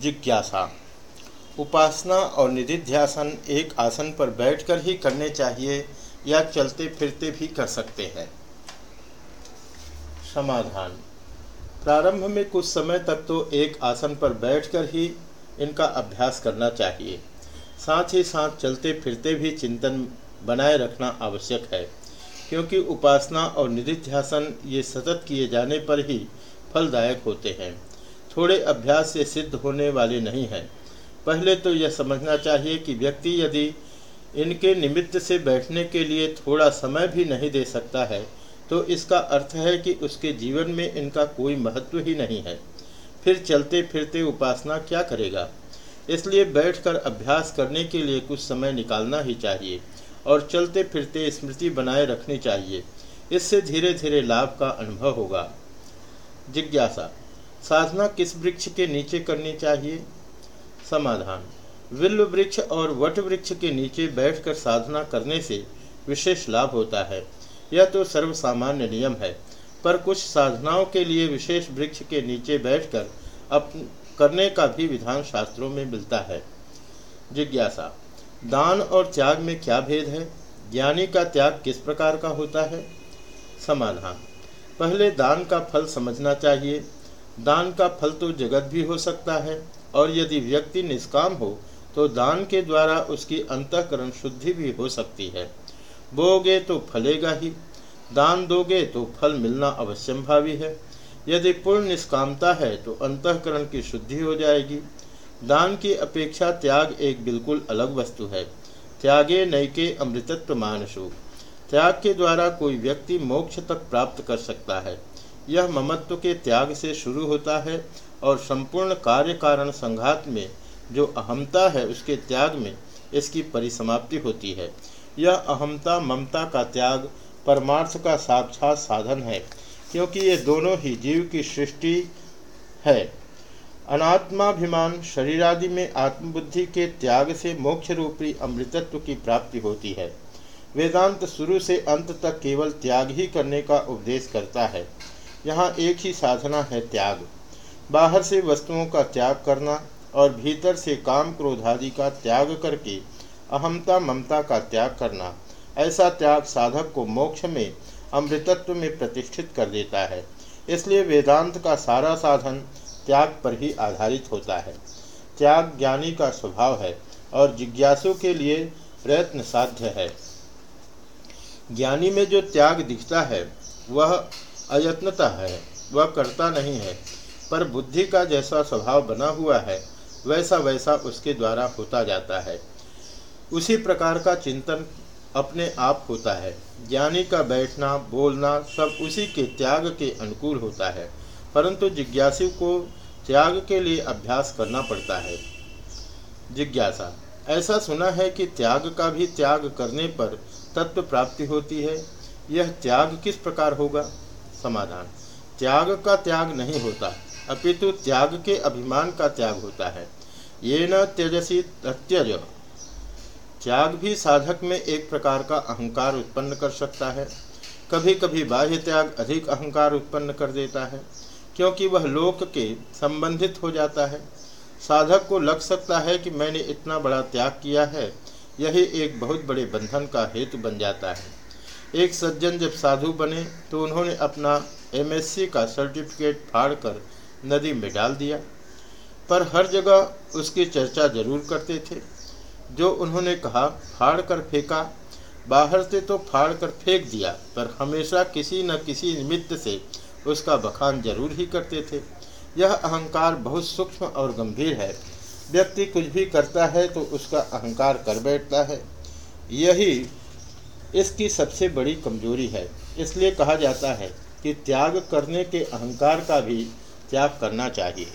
जिज्ञासा। उपासना और निधिध्यासन एक आसन पर बैठकर ही करने चाहिए या चलते फिरते भी कर सकते हैं। समाधान। प्रारंभ में कुछ समय तक तो एक आसन पर बैठकर ही इनका अभ्यास करना चाहिए। साथ ही साथ चलते फिरते भी चिंतन बनाए रखना आवश्यक है, क्योंकि उपासना और निधिध्यासन ये सतत किए जाने पर ही फलदायक होते हैं। थोड़े अभ्यास से सिद्ध होने वाले नहीं हैं। पहले तो यह समझना चाहिए कि व्यक्ति यदि इनके निमित्त से बैठने के लिए थोड़ा समय भी नहीं दे सकता है तो इसका अर्थ है कि उसके जीवन में इनका कोई महत्व ही नहीं है। फिर चलते फिरते उपासना क्या करेगा? इसलिए बैठकर अभ्यास करने के लिए कुछ समय निकालना ही चाहिए और चलते फिरते स्मृति बनाए रखनी चाहिए। इससे धीरे धीरे लाभ का अनुभव होगा। जिज्ञासा साधना किस वृक्ष के नीचे करनी चाहिए? समाधान। विल्व वृक्ष और वट वृक्ष के नीचे बैठकर साधना करने से विशेष लाभ होता है। यह तो सर्वसामान्य नियम है, पर कुछ साधनाओं के लिए विशेष वृक्ष के नीचे बैठकर अप, करने का भी विधान शास्त्रों में मिलता है। जिज्ञासा। दान और त्याग में क्या भेद है? ज्ञानी का त्याग किस प्रकार का होता है? समाधान। पहले दान का फल समझना चाहिए दान का फल तो जगत भी हो सकता है, और यदि व्यक्ति निष्काम हो तो दान के द्वारा उसकी अंतकरण शुद्धि भी हो सकती है। बोगे तो फलेगा ही, दान दोगे तो फल मिलना अवश्यंभावी है। यदि पूर्ण निष्कामता है तो अंतकरण की शुद्धि हो जाएगी। दान की अपेक्षा त्याग एक बिल्कुल अलग वस्तु है। त्यागे नैके अमृतत्व मानसु त्याग के द्वारा कोई व्यक्ति मोक्ष तक प्राप्त कर सकता है। यह ममत्व के त्याग से शुरू होता है और संपूर्ण कार्य कारण संघात में जो अहमता है उसके त्याग में इसकी परिसमाप्ति होती है। यह अहमता, ममता का त्याग परमार्थ का साक्षात साधन है, क्योंकि ये दोनों ही जीव की सृष्टि है। अनात्माभिमान शरीरादि में आत्मबुद्धि के त्याग से मोक्ष रूपी अमृतत्व की प्राप्ति होती है। वेदांत शुरू से अंत तक केवल त्याग ही करने का उपदेश करता है। यहाँ एक ही साधना है त्याग। बाहर से वस्तुओं का त्याग करना और भीतर से काम क्रोध आदि का त्याग करके अहमता ममता का त्याग करना, ऐसा त्याग साधक को मोक्ष में, अमृतत्व में प्रतिष्ठित कर देता है। इसलिए वेदांत का सारा साधन त्याग पर ही आधारित होता है। त्याग ज्ञानी का स्वभाव है और जिज्ञासु के लिए प्रयत्न साध्य है। ज्ञानी में जो त्याग दिखता है, वह अयत्नता है, वह करता नहीं है, पर बुद्धि का जैसा स्वभाव बना हुआ है, वैसा वैसा उसके द्वारा होता जाता है। उसी प्रकार का चिंतन अपने आप होता है। ज्ञानी का बैठना, बोलना सब उसी के त्याग के अनुकूल होता है, परंतु जिज्ञासु को त्याग के लिए अभ्यास करना पड़ता है। जिज्ञासा, ऐसा सुना है कि त्याग का भी त्याग करने पर तत्व प्राप्ति होती है। यह त्याग किस प्रकार होगा? समाधान। त्याग का त्याग नहीं होता, अपितु त्याग के अभिमान का त्याग होता है। ये न त्यजसी त्यज त्याग भी साधक में एक प्रकार का अहंकार उत्पन्न कर सकता है। कभी कभी बाह्य त्याग अधिक अहंकार उत्पन्न कर देता है, क्योंकि वह लोक के संबंधित हो जाता है। साधक को लग सकता है कि मैंने इतना बड़ा त्याग किया है, यही एक बहुत बड़े बंधन का हेतु बन जाता है। एक सज्जन जब साधु बने तो उन्होंने अपना एमएससी का सर्टिफिकेट फाड़कर नदी में डाल दिया। पर हर जगह उसकी चर्चा ज़रूर करते थे। जो उन्होंने कहा, फाड़ कर फेंका। बाहर से तो फाड़ कर फेंक दिया, पर हमेशा किसी न किसी निमित्त से उसका बखान ज़रूर ही करते थे। यह अहंकार बहुत सूक्ष्म और गंभीर है। व्यक्ति कुछ भी करता है तो उसका अहंकार कर बैठता है। यही इसकी सबसे बड़ी कमज़ोरी है। इसलिए कहा जाता है कि त्याग करने के अहंकार का भी त्याग करना चाहिए।